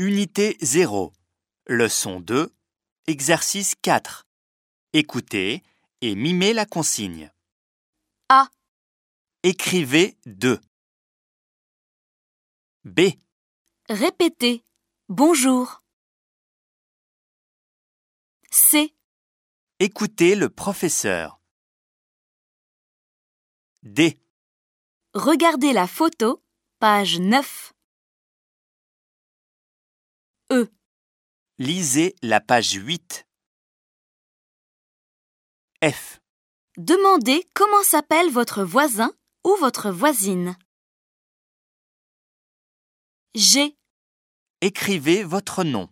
Unité 0. Leçon 2. Exercice 4. Écoutez et mimez la consigne. A. Écrivez 2. B. Répétez. Bonjour. C. Écoutez le professeur. D. Regardez la photo, page 9. Lisez la page 8. F. Demandez comment s'appelle votre voisin ou votre voisine. G. Écrivez votre nom.